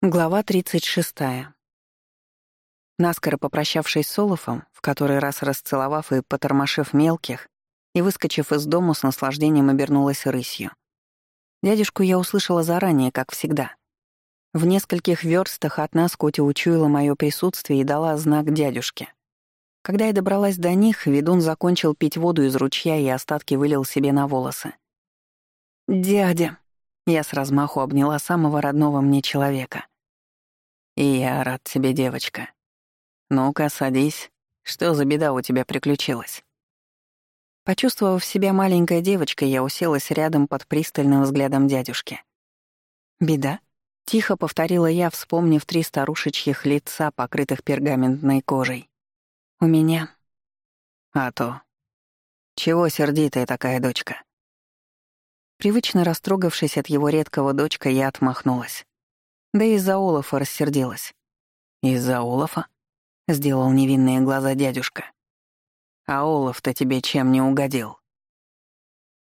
Глава 36. Наскоро попрощавшись с Олафом, в который раз расцеловав и потормошив мелких, и, выскочив из дому, с наслаждением обернулась рысью. Дядюшку я услышала заранее, как всегда. В нескольких верстах от нас Котя учуяла мое присутствие и дала знак дядюшке. Когда я добралась до них, ведун закончил пить воду из ручья и остатки вылил себе на волосы. «Дядя!» Я с размаху обняла самого родного мне человека. «И я рад тебе, девочка. Ну-ка, садись. Что за беда у тебя приключилась?» Почувствовав себя маленькой девочкой, я уселась рядом под пристальным взглядом дядюшки. «Беда?» — тихо повторила я, вспомнив три старушечьих лица, покрытых пергаментной кожей. «У меня...» «А то...» «Чего сердитая такая дочка?» Привычно растрогавшись от его редкого дочка, я отмахнулась. Да и из-за Олафа рассердилась. «Из-за Олафа?» — сделал невинные глаза дядюшка. «А Олаф-то тебе чем не угодил?»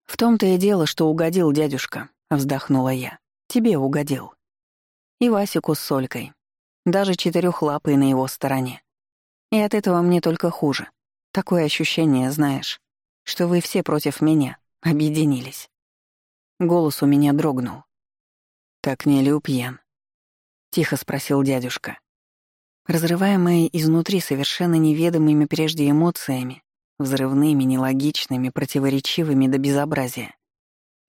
«В том-то и дело, что угодил дядюшка», — вздохнула я. «Тебе угодил. И Васику с Солькой. Даже четырехлапый на его стороне. И от этого мне только хуже. Такое ощущение, знаешь, что вы все против меня объединились». Голос у меня дрогнул. «Так не ли пьян?» — тихо спросил дядюшка. Разрываемые изнутри совершенно неведомыми прежде эмоциями, взрывными, нелогичными, противоречивыми до безобразия.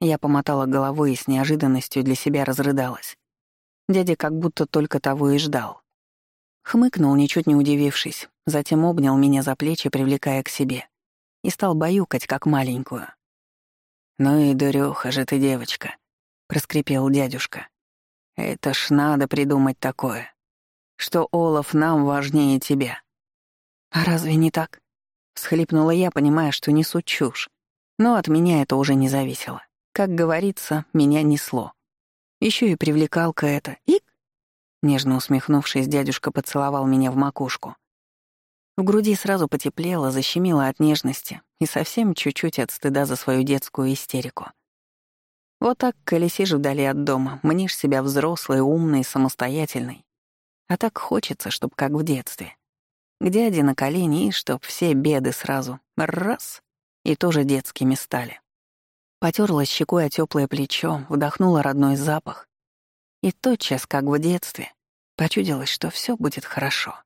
Я помотала головой и с неожиданностью для себя разрыдалась. Дядя как будто только того и ждал. Хмыкнул, ничуть не удивившись, затем обнял меня за плечи, привлекая к себе, и стал баюкать, как маленькую. «Ну и дурёха же ты, девочка», — проскрипел дядюшка. «Это ж надо придумать такое, что Олаф нам важнее тебя». «А разве не так?» — всхлипнула я, понимая, что несу чушь. Но от меня это уже не зависело. Как говорится, меня несло. Еще и привлекалка эта. Ик! Нежно усмехнувшись, дядюшка поцеловал меня в макушку. В груди сразу потеплело, защемило от нежности и совсем чуть-чуть от стыда за свою детскую истерику. Вот так колесишь вдали от дома, мнишь себя взрослой, умной, самостоятельной. А так хочется, чтоб как в детстве. К дяде на колени и чтоб все беды сразу раз и тоже детскими стали. Потерлась щекой о теплое плечо, вдохнула родной запах. И тотчас, как в детстве, почудилось, что все будет хорошо.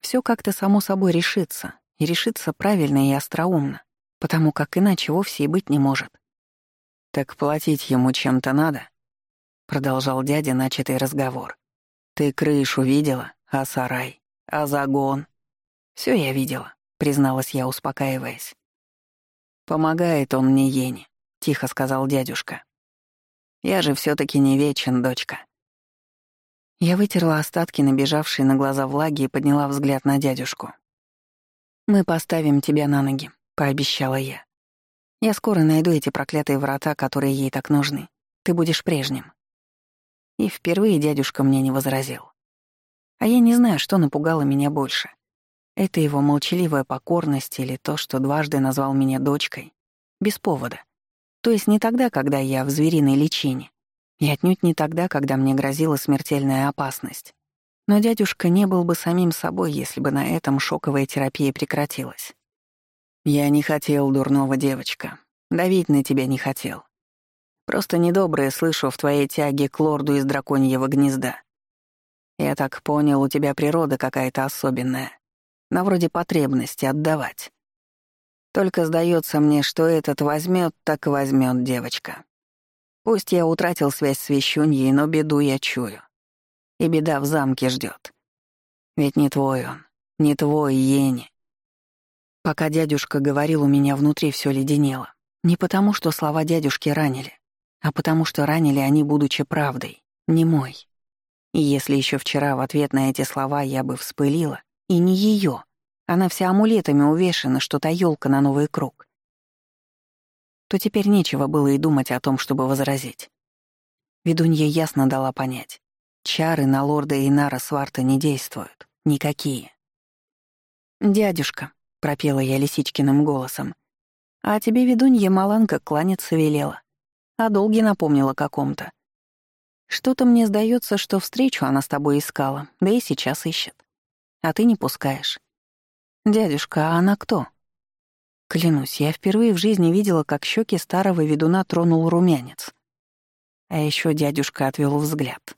Все как-то само собой решится, и решится правильно и остроумно, потому как иначе вовсе и быть не может. «Так платить ему чем-то надо?» — продолжал дядя начатый разговор. «Ты крышу видела, а сарай, а загон?» Все я видела», — призналась я, успокаиваясь. «Помогает он мне Ене», — тихо сказал дядюшка. «Я же все таки не вечен, дочка. Я вытерла остатки набежавшей на глаза влаги и подняла взгляд на дядюшку. «Мы поставим тебя на ноги», — пообещала я. «Я скоро найду эти проклятые врата, которые ей так нужны. Ты будешь прежним». И впервые дядюшка мне не возразил. А я не знаю, что напугало меня больше. Это его молчаливая покорность или то, что дважды назвал меня дочкой. Без повода. То есть не тогда, когда я в звериной личине, и отнюдь не тогда, когда мне грозила смертельная опасность. Но дядюшка не был бы самим собой, если бы на этом шоковая терапия прекратилась. «Я не хотел, дурного девочка. Давить на тебя не хотел. Просто недоброе слышу в твоей тяге к лорду из драконьего гнезда. Я так понял, у тебя природа какая-то особенная, на вроде потребности отдавать. Только сдается мне, что этот возьмет, так возьмет девочка. Пусть я утратил связь с вещуньей, но беду я чую. И беда в замке ждет. Ведь не твой он, не твой Ени. Пока дядюшка говорил, у меня внутри все леденело. Не потому, что слова дядюшки ранили, а потому, что ранили они, будучи правдой, не мой. И если еще вчера в ответ на эти слова я бы вспылила, и не ее, она вся амулетами увешана, что та елка на новый круг, то теперь нечего было и думать о том, чтобы возразить. Ведунья ясно дала понять. Чары на лорда Инара Сварта не действуют. Никакие. «Дядюшка», — пропела я лисичкиным голосом, «а тебе ведунья Маланка кланяться велела, а долги напомнила каком-то. Что-то мне сдается, что встречу она с тобой искала, да и сейчас ищет. А ты не пускаешь. Дядюшка, а она кто? Клянусь, я впервые в жизни видела, как щеки старого ведуна тронул румянец. А еще дядюшка отвел взгляд.